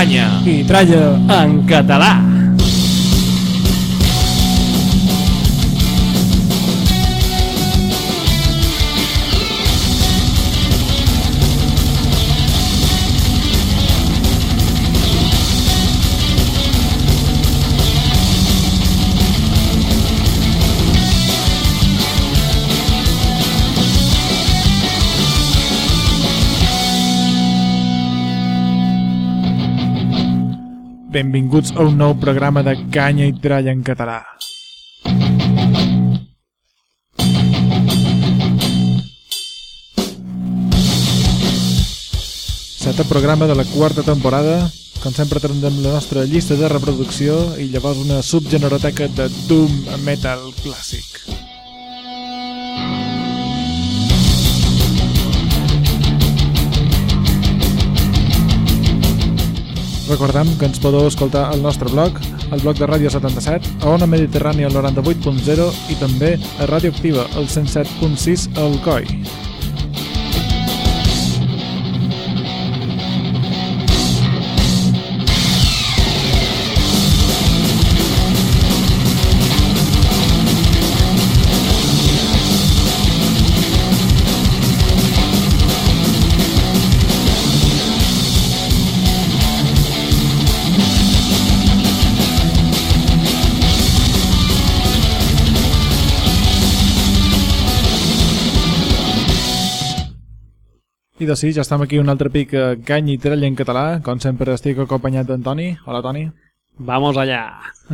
canya i tralla en català. Benvinguts a un nou programa de Canya i Tralla en català. Setè programa de la quarta temporada. Com sempre tindrem la nostra llista de reproducció i llavors una subgeneroteca de Doom Metal clàssic. Recordem que ens podeu escoltar al nostre blog, al blog de Ràdio 77, a Ona Mediterrània al 98.0 i també a Ràdio Activa al 107.6 al COI. I de sí, ja estem aquí un altre pic a Cany i Trella en català. Com sempre estic acompanyat d'Antoni. Hola, Toni. Vamos allà.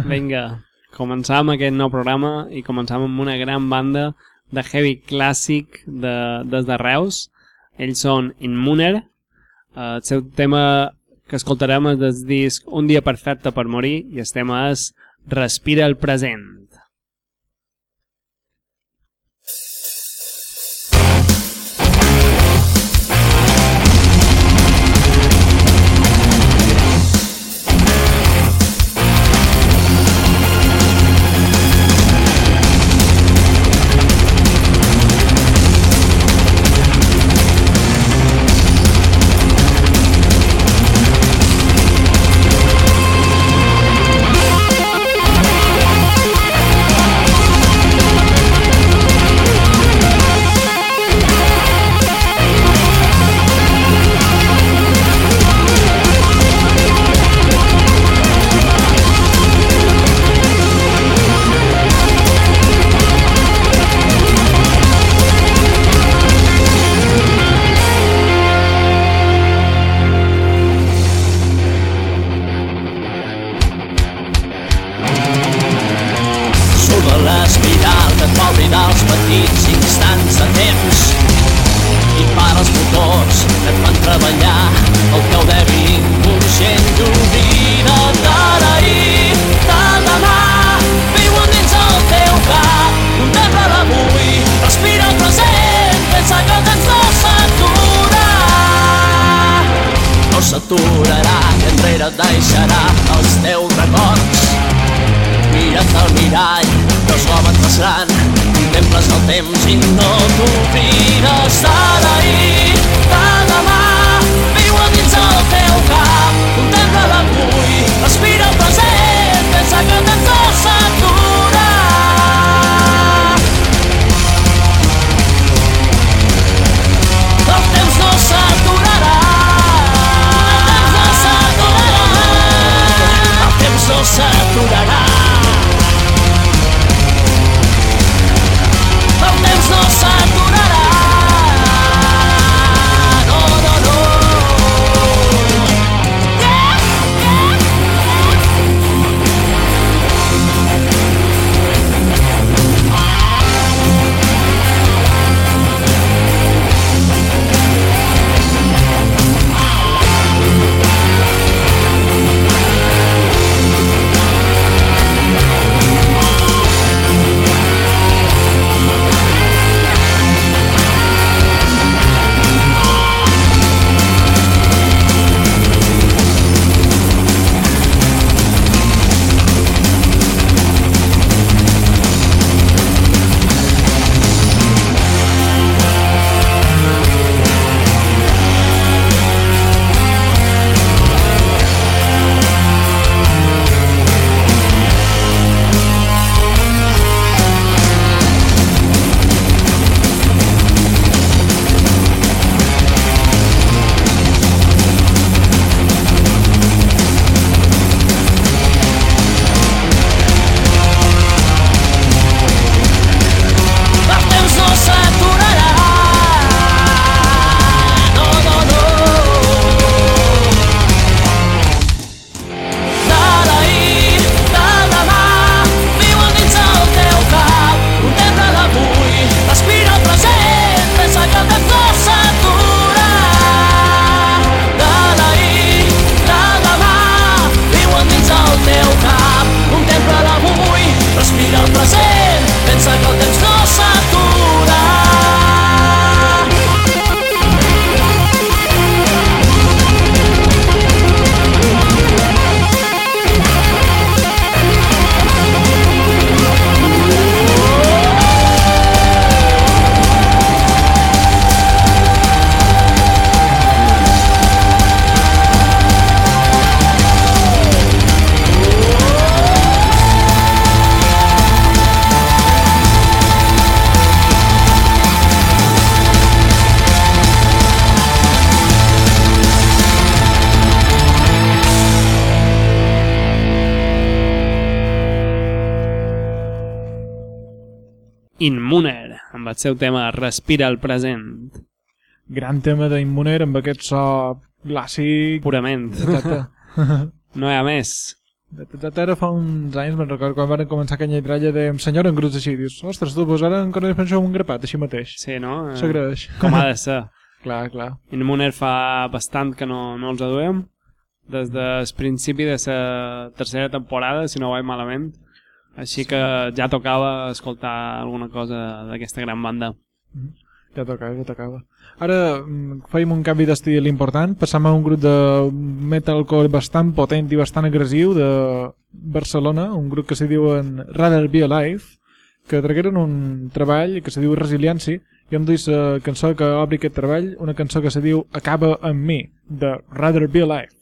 Vinga, començam aquest nou programa i començam amb una gran banda de heavy clàssic de, des de Reus. Ells són Inmuner. El seu tema que escoltarem és del disc Un dia perfecte per morir i el tema és Respira el present. Inmuner, amb el seu tema Respira el present. Gran tema d'Immuner amb aquest so clàssic. Purament. No hi ha més. Ara fa uns anys, me'n recordo, quan van començar aquella tralla de senyora en grups així, dius, ostres, tu, doncs ara encara es pensa un grapat, així mateix. Sí, no? Eh, S'agraeix. Com ha de ser. clar, clar. Inmuner fa bastant que no, no els aduem, des del principi de la tercera temporada, si no vaig malament. Així que ja tocava escoltar alguna cosa d'aquesta gran banda. Ja tocava, ja tocava. Ara mm, fèiem un canvi d'estil important, passam a un grup de metalcore bastant potent i bastant agressiu de Barcelona, un grup que se diuen Rather Be Alive, que tragueren un treball que se diu Resiliency, i hem duit la cançó que obri aquest treball, una cançó que se diu Acaba amb mi, de Rather Be Alive.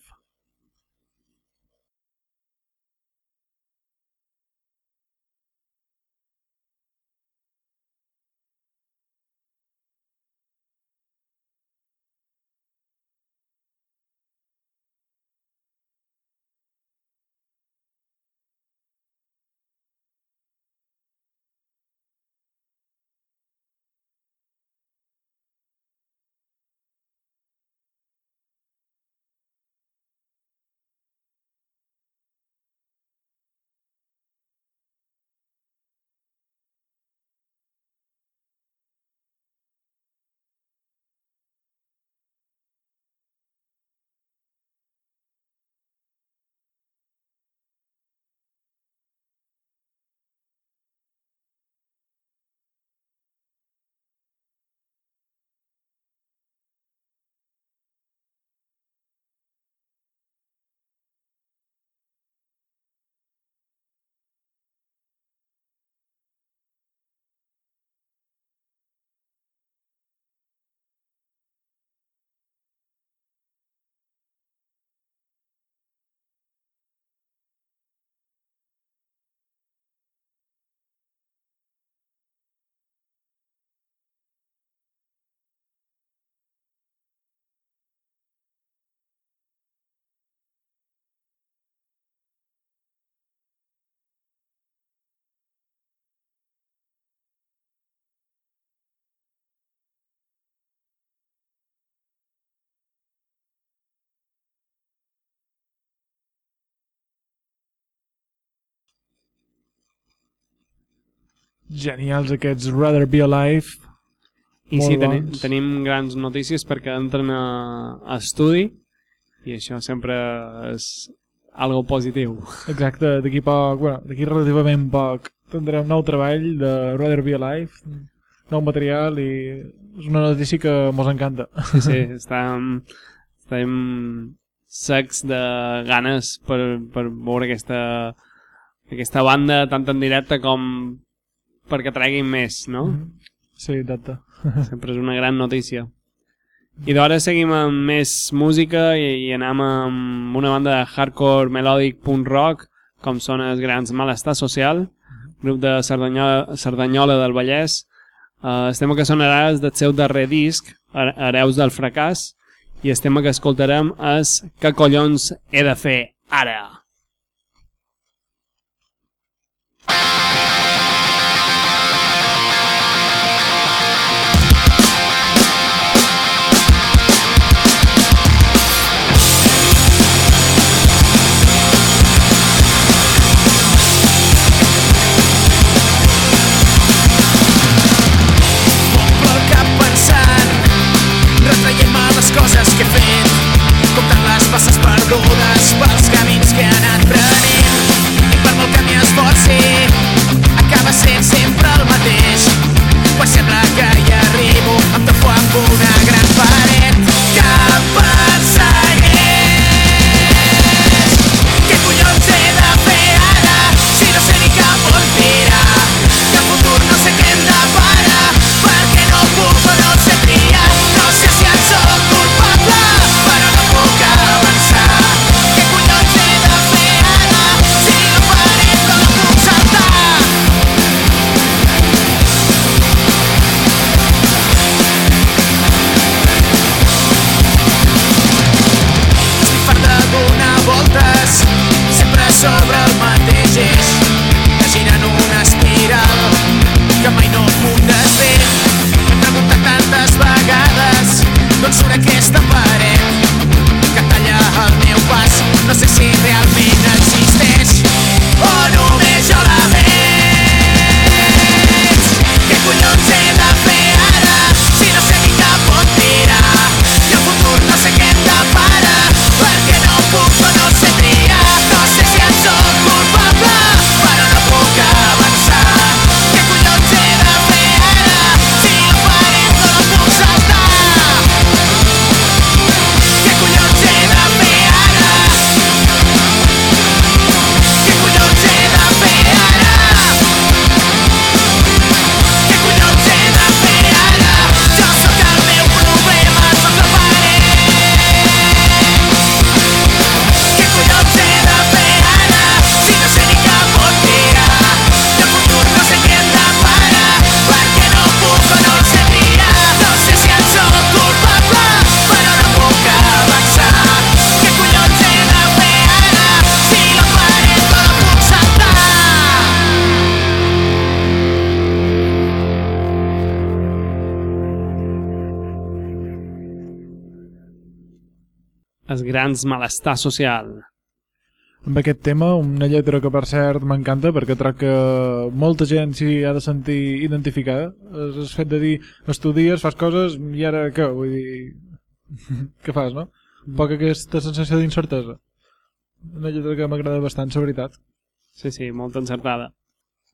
Genials aquests Rather Be Alive. I Molt sí, teni bons. tenim grans notícies perquè entren a, a estudi i això sempre és algo positiu. Exacte, d'aquí poc, bueno, d'aquí relativament poc tindrem nou treball de Rather Be Alive, nou material i és una notícia que mos encanta. Sí, sí, estem, estem secs de ganes per, per veure aquesta, aquesta banda tant en directe com perquè treguin més, no? Sí, exacte. Sempre és una gran notícia. I d'hora seguim amb més música i, i anem amb una banda de hardcore melòdic punk rock com són els grans Malestar Social, grup de Cerdanyola, Cerdanyola del Vallès. Uh, el tema que sonarà és del seu darrer disc, Hereus del fracàs, i el tema que escoltarem és Què collons he de fer ara? Sempre el mateix. Quan sembla que hi arribo Em topo amb una els grans malestar social. amb aquest tema, una lletra que per cert m'encanta perquè troc que molta gent s'hi ha de sentir identificada és el fet de dir, estudies, fas coses i ara què? Vull dir què fas, no? Un poc aquesta sensació d'incertesa una lletra que m'agrada bastant, la veritat Sí, sí, molt encertada.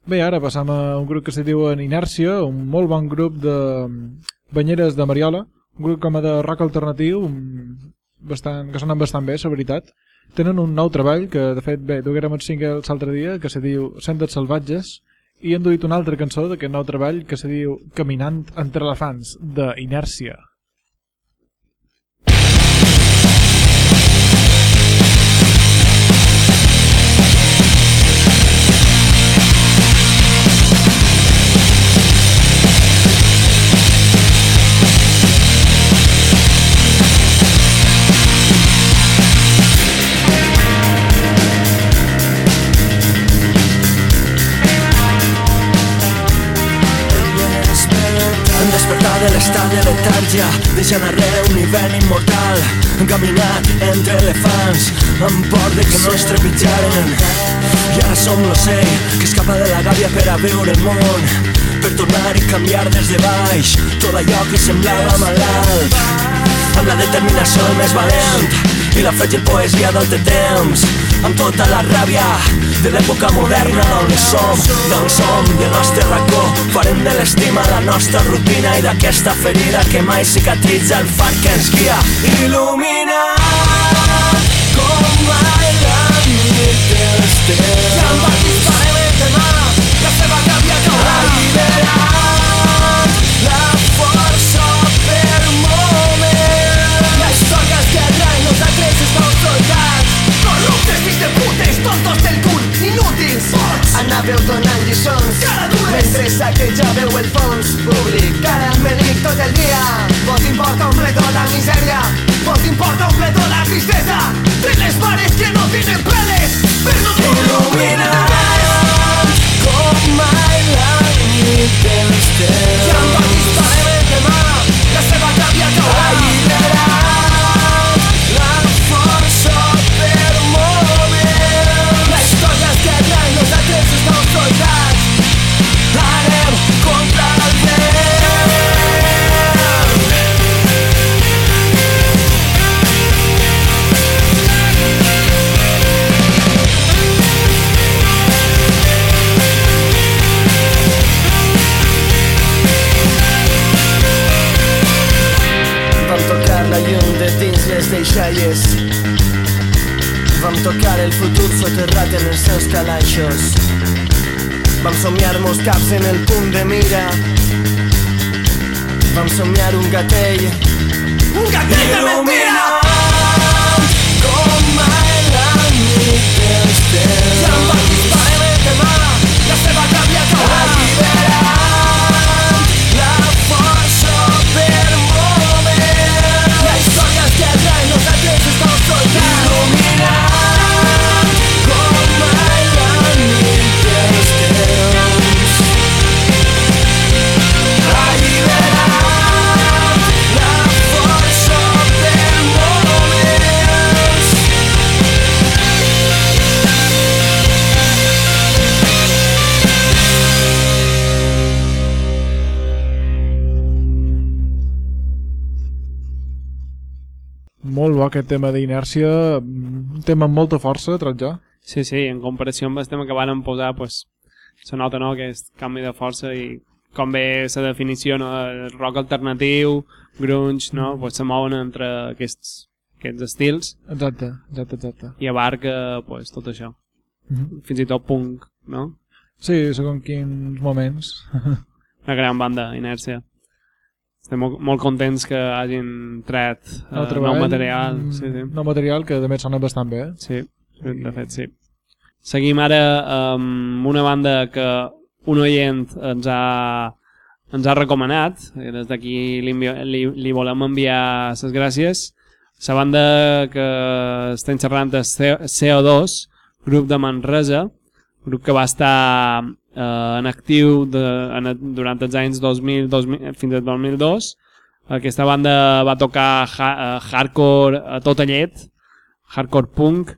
Bé, ara passam a un grup que se diu Inèrcia, un molt bon grup de banyeres de Mariola, un grup com a de rock alternatiu, un- bastant, que sonen bastant bé, la veritat. Tenen un nou treball, que de fet, bé, duguérem el single l'altre dia, que se diu Sendes salvatges, i han duit una altra cançó d'aquest nou treball que se diu Caminant entre elefants, de Inèrcia. Despertat de l'estat de letargia deixant arrere un hivern immortal hem caminat entre elefants amb por de que no ens trepitjaren i ara som l'ocell que escapa de la gàbia per a veure el món per tornar i canviar des de baix tot allò que semblava malalt. Amb la determinació més valent i la fràgil poesia del de temps amb tota la ràbia de l'època moderna d'on som d'on som i el nostre racó. Farem de l'estima la nostra rutina i d'aquesta ferida que mai cicatritza el far que ens guia. Il·luminat com mai la nit dels temps i amb el disparem Anàveu donant lliçons. Mentre saquejàveu el fons. Públic caramèl·lic tot el dia. Vos importa un pleto la miseria Vos importa un pleto la tristeza De les mares que no tienen peles. Pero no il·luminat com mai la nit dels temps I amb el disparem el demà La seva gàbia caurà alliberat deixalles Vam tocar el futur soterrat en els seus calaixos. Vam somiar molts caps en el punt de mira. Vam somiar un gatell. Un gatell de mentira aquest tema d'inèrcia, un tema amb molta força, troc jo. Sí, sí, en comparació amb el tema que van posar, pues, se nota, no?, que és canvi de força i com ve la definició, no?, el rock alternatiu, grunge, no?, pues se mouen entre aquests, aquests estils Exacte, exacte, exacte. i abarca, pues, tot això. Mhm. Fins i tot punk, no? Sí, segons quins moments. Una gran banda, Inèrcia. Estem molt, molt contents que hagin tret uh, nou material. mm, Sí, sí. Nou material que també sona bastant bé. eh? Sí, de fet sí. Seguim ara amb una banda que un oient ens ha, ens ha recomanat, i des d'aquí li, li, li volem enviar les gràcies. La banda que estem xerrant és C- CO2, grup de Manresa, grup que va estar eh, en actiu de, en, durant els anys 2000, 2000 fins al 2002, Aquesta banda va tocar ha uh, hardcore a tota llet, hardcore punk,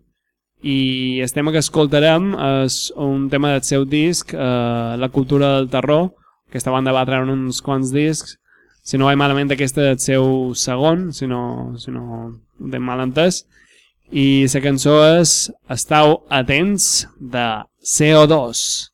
i el tema que escoltarem és un tema del seu disc, uh, La cultura del terror. Aquesta banda va treure uns quants discs, si no vaig malament aquest és el seu segon, si no, si no de mal entès, i la cançó és Estau atents de CO2.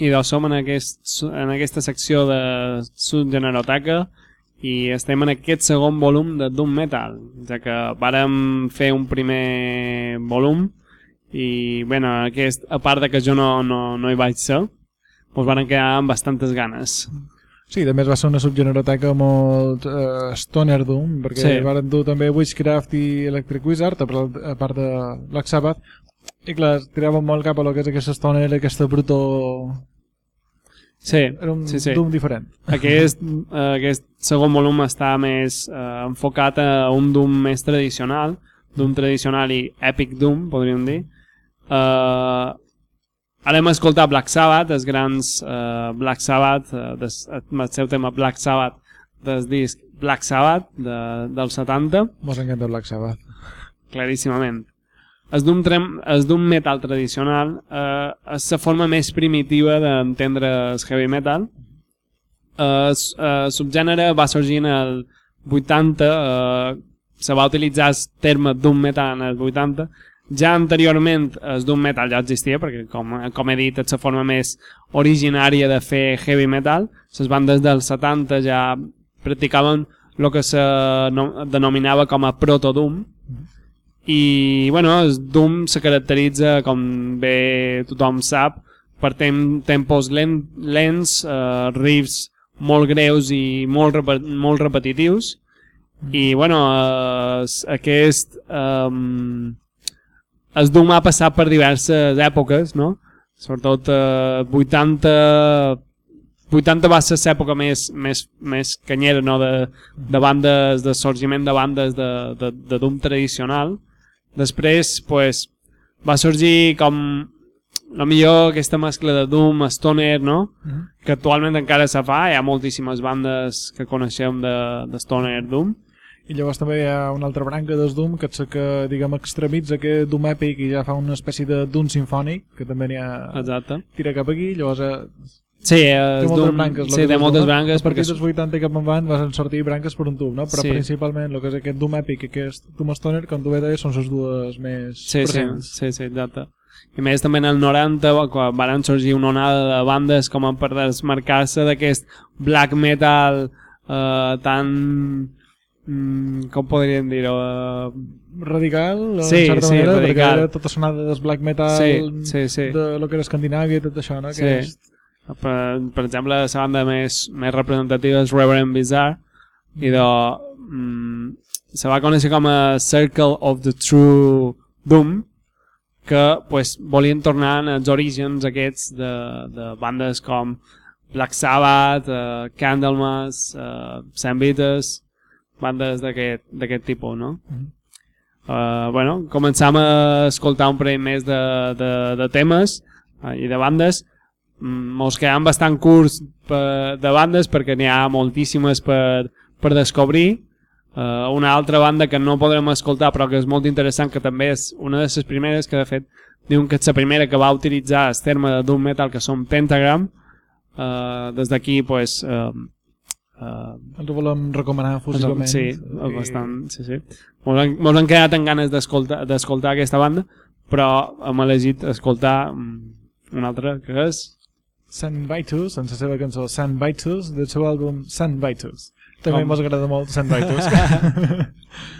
I doncs som en, aquest, en aquesta secció de Subgeneroteca i estem en aquest segon volum de Doom Metal, ja que vàrem fer un primer volum i, bueno, aquest, a part de que jo no, no, no hi vaig ser, doncs varen quedar amb bastantes ganes. Sí, també va ser una subgeneroteca molt uh, stoner doom, perquè Sí. van dur també Witchcraft i Electric Wizard, a part de Black Sabbath, i clar, tiraven molt cap a lo que és aquesta stoner, aquesta bruto... Sí, Era un sí, sí. doom diferent. Aquest, eh, aquest segon volum està més eh, enfocat a un Doom més tradicional, Doom tradicional i Epic Doom, podríem dir. Eh, ara hem escoltat Black Sabbath, els grans eh, Black Sabbath, eh, des, el seu tema Black Sabbath del disc Black Sabbath de, del 70, Mos encanta Black Sabbath. claríssimament. El Doom, trem, el Doom metal tradicional eh, és la forma més primitiva d'entendre el heavy metal. Eh, el eh, subgènere va sorgir en el 80, eh, se va utilitzar el terme Doom metal en el 80. Ja anteriorment el Doom metal ja existia, perquè com, com he dit és la forma més originària de fer heavy metal. Les bandes dels 70 ja practicaven el que se no, denominava com a proto-Doom, i bueno, Doom se caracteritza com bé tothom sap per tem tempos lent, lents uh, riffs molt greus i molt, rep molt repetitius i bueno uh, aquest um, el Doom ha passat per diverses èpoques no? sobretot uh, 80 80 va ser l'època més, més, més canyera no? de, de bandes, de sorgiment de bandes de, de, de Doom tradicional després pues, va sorgir com la millor aquesta mescla de Doom, Stoner, no? Mhm. que actualment encara se fa, hi ha moltíssimes bandes que coneixem de, de Stoner Doom I llavors també hi ha una altra branca del Doom, que que, diguem, extremitza aquest Doom Epic i ja fa una espècie de Doom Sinfònic, que també n'hi ha... exacte Tira cap aquí, llavors eh, sí, té el moltes branques. sí, té moltes eh? branques perquè dels 80 cap avant van sortir branques per un tub, no? Però Sí. principalment el que és aquest Doom Epic i aquest Doom Stoner, com tu bé deies, són les dues més Sí, sí, presents. sí, sí, exacte. I més també en el 90 quan van sorgir una onada de bandes com per desmarcar-se d'aquest black metal eh, tan... Mm, com podríem dir-ho? Eh, Radical, Sí, en certa sí, manera, radical. perquè era tota sonada del black metal Sí, sí, sí. de lo que era Escandinàvia i tot això, no? Sí. Que és... per, per exemple, la banda més, més representativa és Reverend Bizarre i de, mm, se va conèixer com a Circle of the True Doom que pues, volien tornar als orígens aquests de, de bandes com Black Sabbath, uh, Candlemas, uh, Sam Beatles, bandes d'aquest tipus, no? Uh, bueno, començam a escoltar un parell més de, de, de temes uh, i de bandes. Mm, mos quedam bastant curts per, de bandes perquè n'hi ha moltíssimes per, per descobrir. Uh, una altra banda que no podrem escoltar però que és molt interessant, que també és una de les primeres, que de fet diuen que és la primera que va utilitzar el terme de doom metal, que són Pentagram. Uh, des d'aquí, pues, uh, uh, Ens ho volem recomanar fusiblement. Sí, bastant, sí, sí. Mos han, mos han quedat en ganes d'escoltar d'escoltar aquesta banda, però hem elegit escoltar mm, una altra que és... Vitus, en la seva cançó Sun Vitus, del seu àlbum Sun Vitus. També Com? mos agrada molt Sun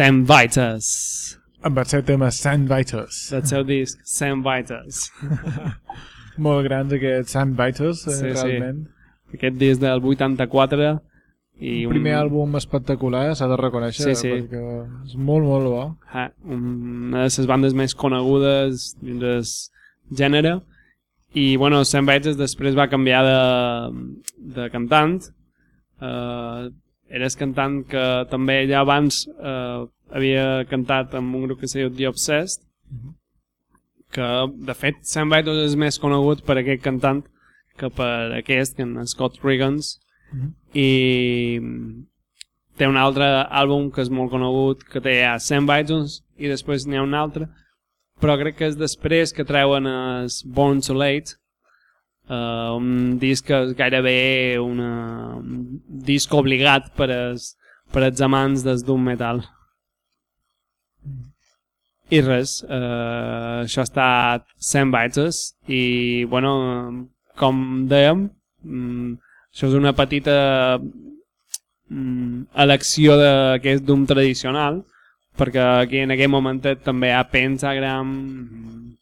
Sam Vitus, Amb el seu tema Sandbiters. del seu disc Sam Vitus. Molt grans aquests Sandbiters, eh, Sí, sí. realment. Aquest disc del 84 i Un primer àlbum espectacular, s'ha de reconèixer, Sí, sí. perquè és molt, molt bo. Ah, una de les bandes més conegudes dins del gènere i bueno, Sam Bates després va canviar de, de cantant uh, era el cantant que també ja abans uh, havia cantat amb un grup que se diu The Obsessed que de fet Sam Bates és més conegut per aquest cantant que per aquest, que en Scott Riggins. I té un altre àlbum que és molt conegut que té ja 100 bytes i després n'hi ha un altre però crec que és després que treuen es Born Too Late uh, un disc que és gairebé una, un disc obligat per als, per als amants des Doom Metal. I res uh, això ha estat 100 bytes i bueno com dèiem mm, això és una petita mm, elecció d'aquest Doom tradicional perquè aquí en aquest momentet també hi ha Pentagram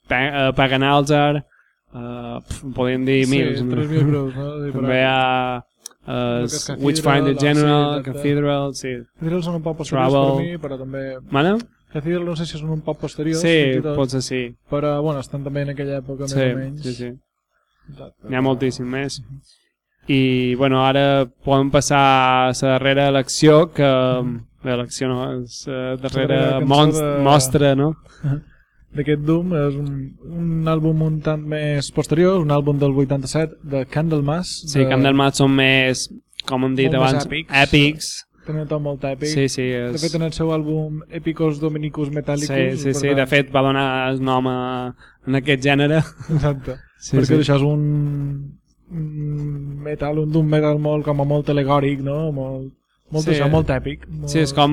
pa Pagan Altar uh, pf, podem dir Sí, mils 3.000 grups, no? Sí, també hi ha uh, Witchfinder sí, General exacte. Cathedral sí. Cathedral són un poc posteriors Travel. per mi, però també... Mana? Cathedral no sé si són un poc posteriors, sí, tot, potser sí però bueno, estan també en aquella època sí, més o menys. sí, sí. N'hi ha moltíssim més i bueno, ara podem passar a la darrera elecció que bé, elecció no, és la darrera cançó mons- de- mostra no? D'aquest Doom és un, un àlbum un tant més posterior, un àlbum del 87 de Candlemas. sí, de... Candlemas són més com hem dit Molt abans èpics. èpics Tenen un to molt èpic. sí, sí, De és... fet, en el seu àlbum Epicos Dominicus Metallicus. sí, sí, sí, tant- de fet va donar el nom a, en aquest gènere Exacte. sí, perquè sí. això és un, metal, un doom metal molt, com a molt alegòric, no? Molt, molt, Sí. sí. això, molt èpic. Molt... Sí, és com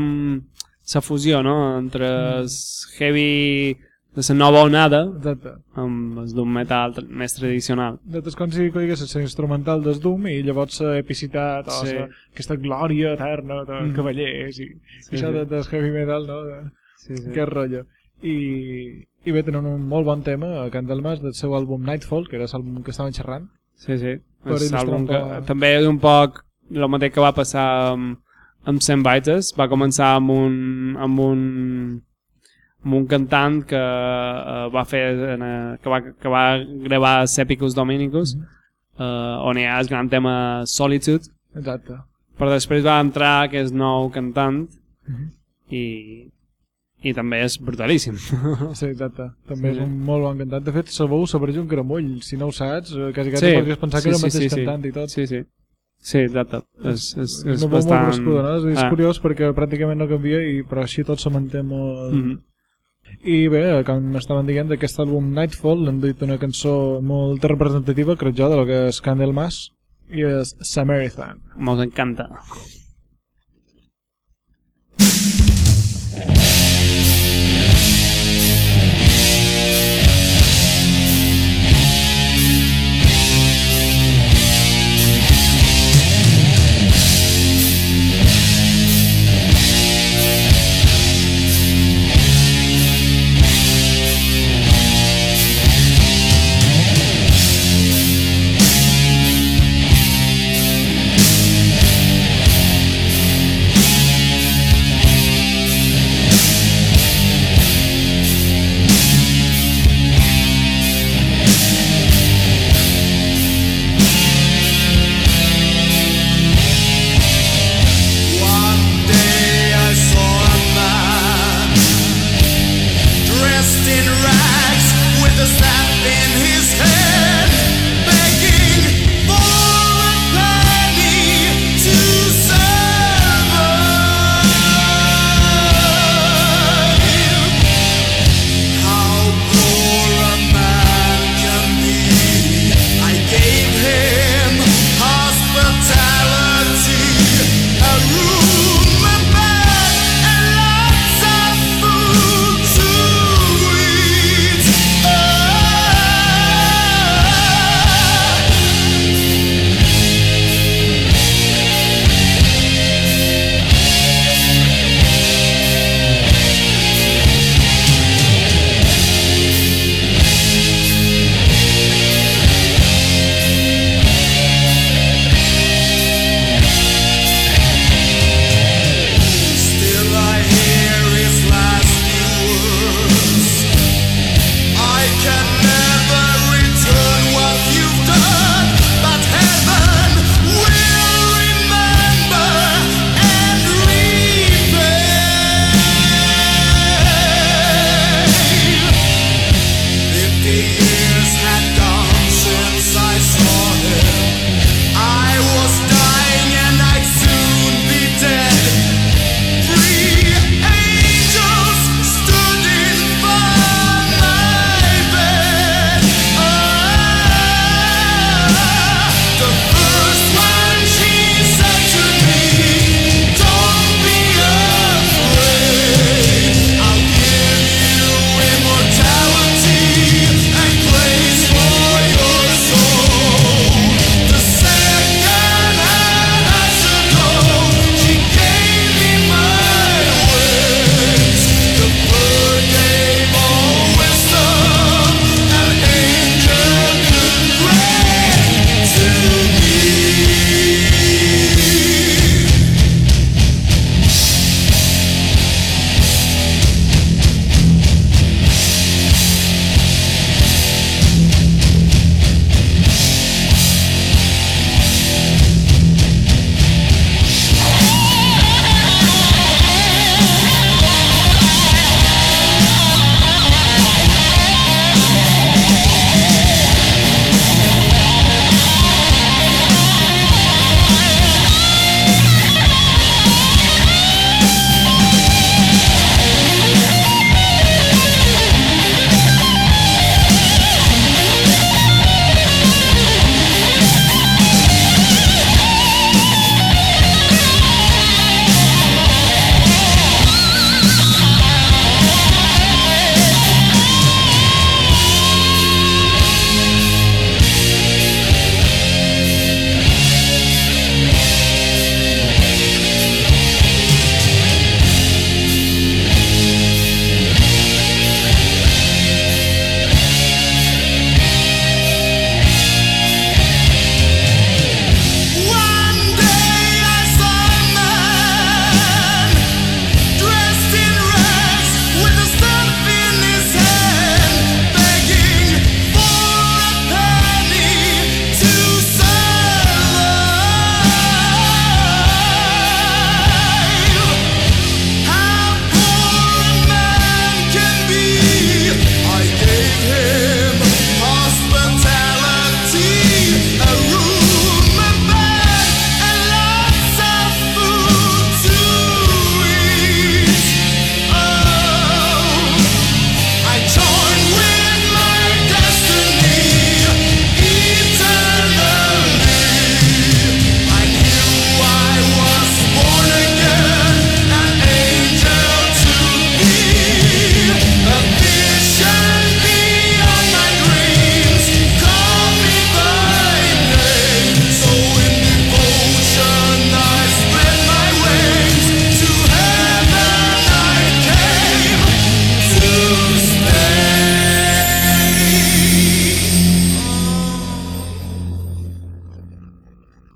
la fusió, no?, entre el heavy de la nova onada Exacte. amb el d'un metal més tradicional. Exacte, és com si coigués la instrumental del Doom i llavors la epicitat o Sí. aquesta glòria eterna dels Mm. cavallers i, Sí, sí, això sí. de, del heavy metal, no? De, Sí, sí. Aquest rotllo. I, I bé, tenen un molt bon tema a Candlemas del seu àlbum Nightfall, que era l'àlbum que estaven xerrant. Sí, sí. Àlbum que poc- també és un poc el mateix que va passar amb, amb Sam Bites. Va començar amb un, amb un, amb un cantant que uh, va fer en, uh, que, va, que va gravar Sepicus Dominicus uh, on hi ha el gran tema Solitude Exacte. però després va entrar aquest nou cantant Mhm. i, i també és brutalíssim Sí, exacte. També Sí, és un molt bon cantant. De fet, sabeu sobre un gramull. Si no ho saps, eh, quasi quasi Sí, podries pensar que era el mateix sí, cantant i tot. sí, sí. sí exacte és, és, és, no bastant... molt no? És, és Ah. curiós perquè pràcticament no canvia i però així tot se manté molt... Mhm. I bé, com estaven dient, d'aquest àlbum Nightfall hem dit una cançó molt representativa, crec jo, de lo que és Candlemas i és Samaritan. Mos encanta.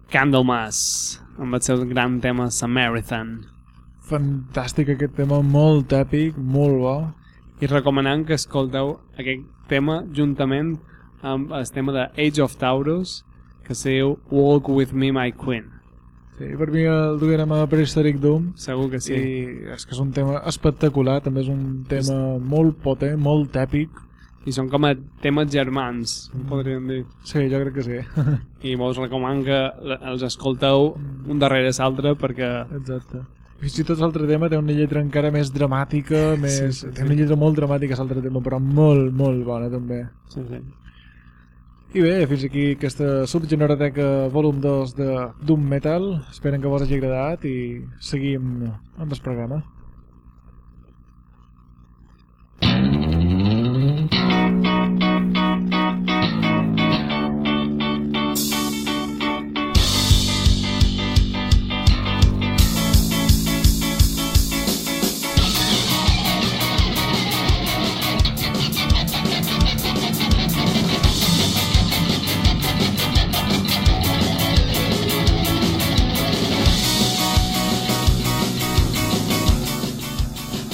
Candlemas, amb el seu gran tema Samaritan. Fantàstic aquest tema, molt èpic, molt bo. I recomanant que escolteu aquest tema juntament amb el tema de Age of Taurus, que se diu Walk With Me My Queen. Sí, per mi el duguérem a Prehistoric Doom Segur que sí. i és que és un tema espectacular, també és un tema molt potent, molt èpic. I són com a temes germans, podríem dir. Sí, jo crec que sí. I vos recomano que els escolteu un darrere l'altre perquè Exacte. Fins i tot l'altre tema té una lletra encara més dramàtica, més... Sí, sí, té sí. una lletra molt dramàtica l'altre tema, però molt, molt bona també. sí, sí. I bé, fins aquí aquesta subgeneroteca volum 2 de Doom Metal. Esperen que vos hagi agradat i seguim amb el programa.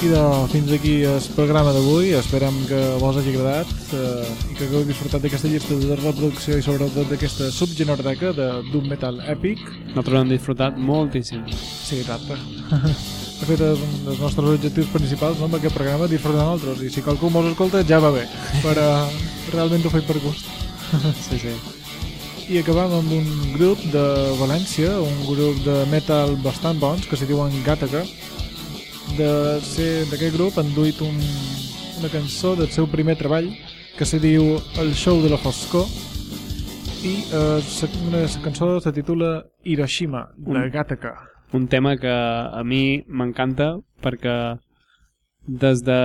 I de, fins aquí el programa d'avui. Esperem que vos hagi agradat eh, i que hagueu disfrutat d'aquesta llista de reproducció i sobretot d'aquesta subgeneroteca de Doom Metal Epic. Nosaltres hem disfrutat moltíssim. Sí, exacte. De fet, és un dels nostres objectius principals no, amb aquest programa, disfrutar nosaltres. I si qualcú mos escolta, ja va bé. Però realment ho faig per gust. Sí, sí. I acabam amb un grup de València, un grup de metal bastant bons, que se diuen Gataca. De ser d'aquest grup han duit un, una cançó del seu primer treball, que se diu El show de la foscor, i eh, una cançó se titula Hiroshima, de Un- Gataca. Un tema que a mi m'encanta perquè des de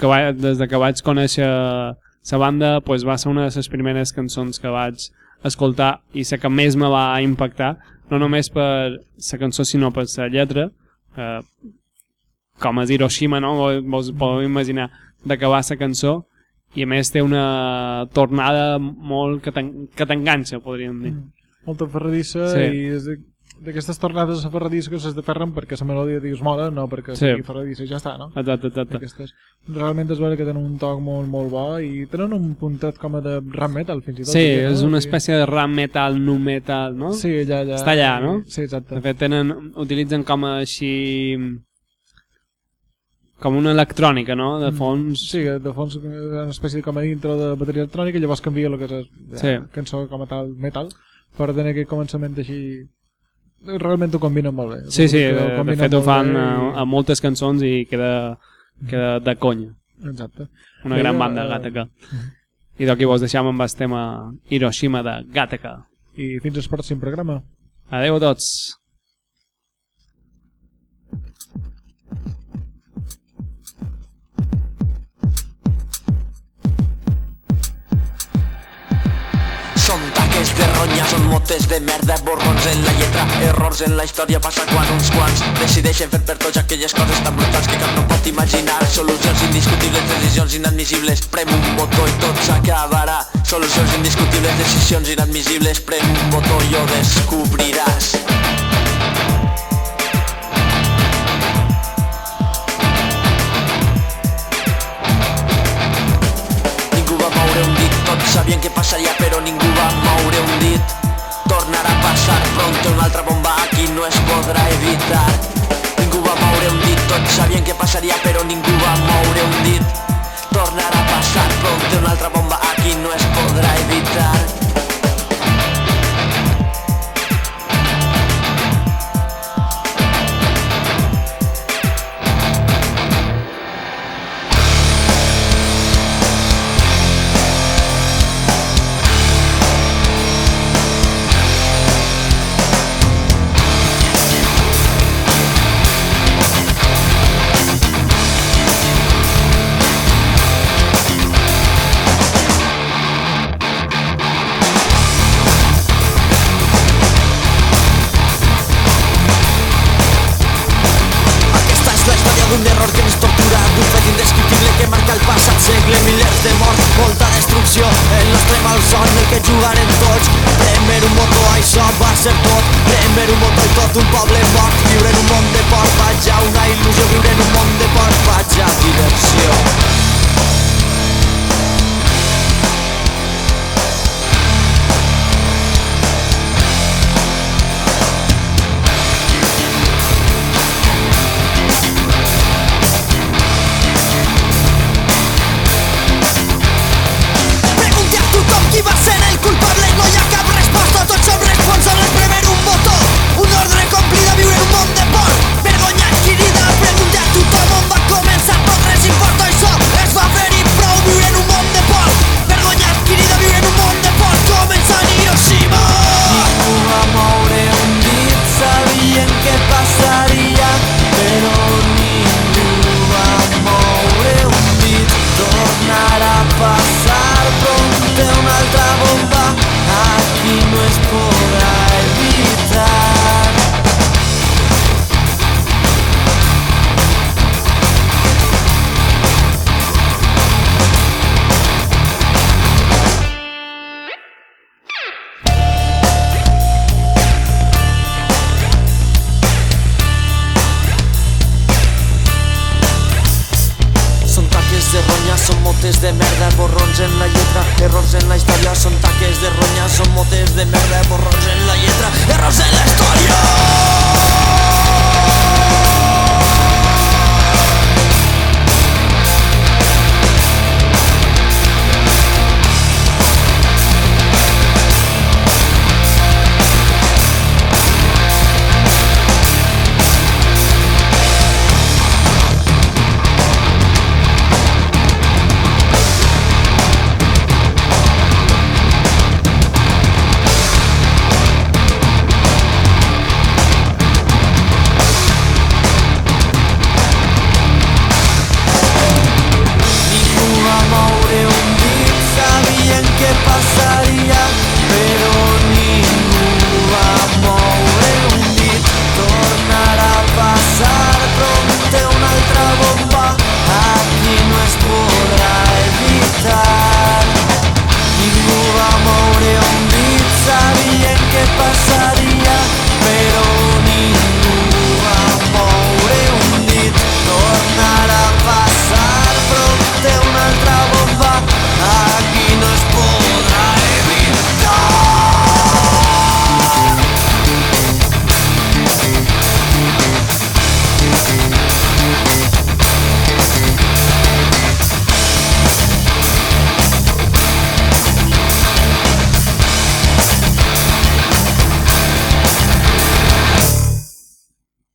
que, va, des de que vaig conèixer la banda pues, va ser una de les primeres cançons que vaig escoltar i la que més me va impactar no només per la cançó sinó per la lletra eh, com és Hiroshima no? vos, podeu imaginar va la cançó i a més té una tornada molt que t'en- que t'enganxa podríem dir Molta ferradissa Sí. i és d'aquestes tornades a ferradissa que s'esdeferren perquè la melodia dius mola, no perquè Sí. sigui ferradissa, ja està, no? exacte, exacte. Aquestes. Realment es veu que tenen un toc molt, molt bo i tenen un puntet com a de rap metal fins i tot. Sí, diria, no? és una espècie de rap metal, nu metal, no? Sí, allà, allà. Està allà, no? Sí, exacte. De fet, tenen, utilitzen com a així... com una electrònica, no? De fons... Sí, de fons una espècie de com a intro de bateria electrònica i llavors canvia el que és ja, Sí. cançó com a tal metal per tenir aquest començament així realment ho combinen molt bé. Sí, sí, de, de fet ho fan bé a, a moltes cançons i queda, queda de conya. Exacte. Una Bé, gran eh, banda, Gataca. I d'aquí vos deixam amb el tema Hiroshima de Gataca. I fins al pròxim programa. Adeu a tots. Ronya, són motes de merda, borrons en la lletra, errors en la història, passa quan uns quants decideixen fer per tots aquelles coses tan brutals que cap no pot imaginar. Solucions indiscutibles, decisions inadmissibles, prem un botó i tot s'acabarà. Solucions indiscutibles, decisions inadmissibles, prem un botó i ho descobriràs. Sabien què passaria però ningú va moure un dit. Tornarà a passar pronto una altra bomba aquí no es podrà evitar. Ningú va moure un dit, tots sabien què passaria però ningú va moure un dit. Tornarà a passar pronto una altra bomba aquí no es podrà evitar milers de morts, molta destrucció. El nostre malson el que jugaren tots. Premer un botó això va ser prendre un motor i tot un poble mort. Viure en un món de por, vaig a una il·lusió Viure en un món de por, vaig a diversió la historia Son taques de roña, son motes de merda Borros en la letra, erros en la historia.